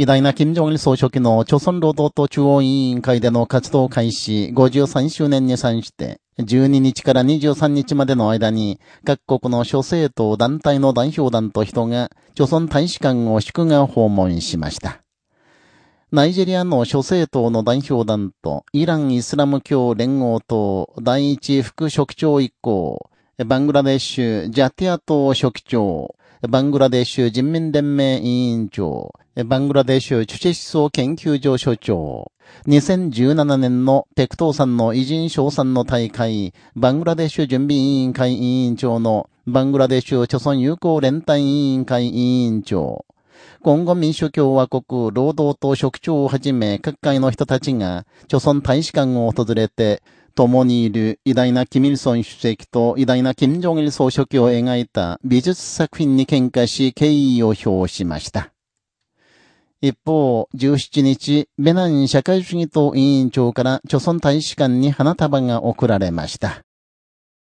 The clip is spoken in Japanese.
偉大な金正日総書記の朝鮮労働党中央委員会での活動開始53周年に際して、12日から23日までの間に、各国の諸政党団体の代表団と人が、朝鮮大使館を祝賀訪問しました。ナイジェリアの諸政党の代表団と、イラン・イスラム教連合党第一副書記長一行、バングラデシュ・ジャティア党書記長、バングラデシュ人民連盟委員長、バングラデシュチュチェ思想研究所所長、2017年のペクトーさんの偉人賞賛の大会、バングラデシュ準備委員会委員長のバングラデシュ著村友好連帯委員会委員長、今後民主共和国労働党職長をはじめ各界の人たちが、著村大使館を訪れて、共にいる偉大なキミルソン主席と偉大な金正日総書記を描いた美術作品に喧嘩し敬意を表しました。一方、17日、ベナン社会主義党委員長から、著村大使館に花束が贈られました。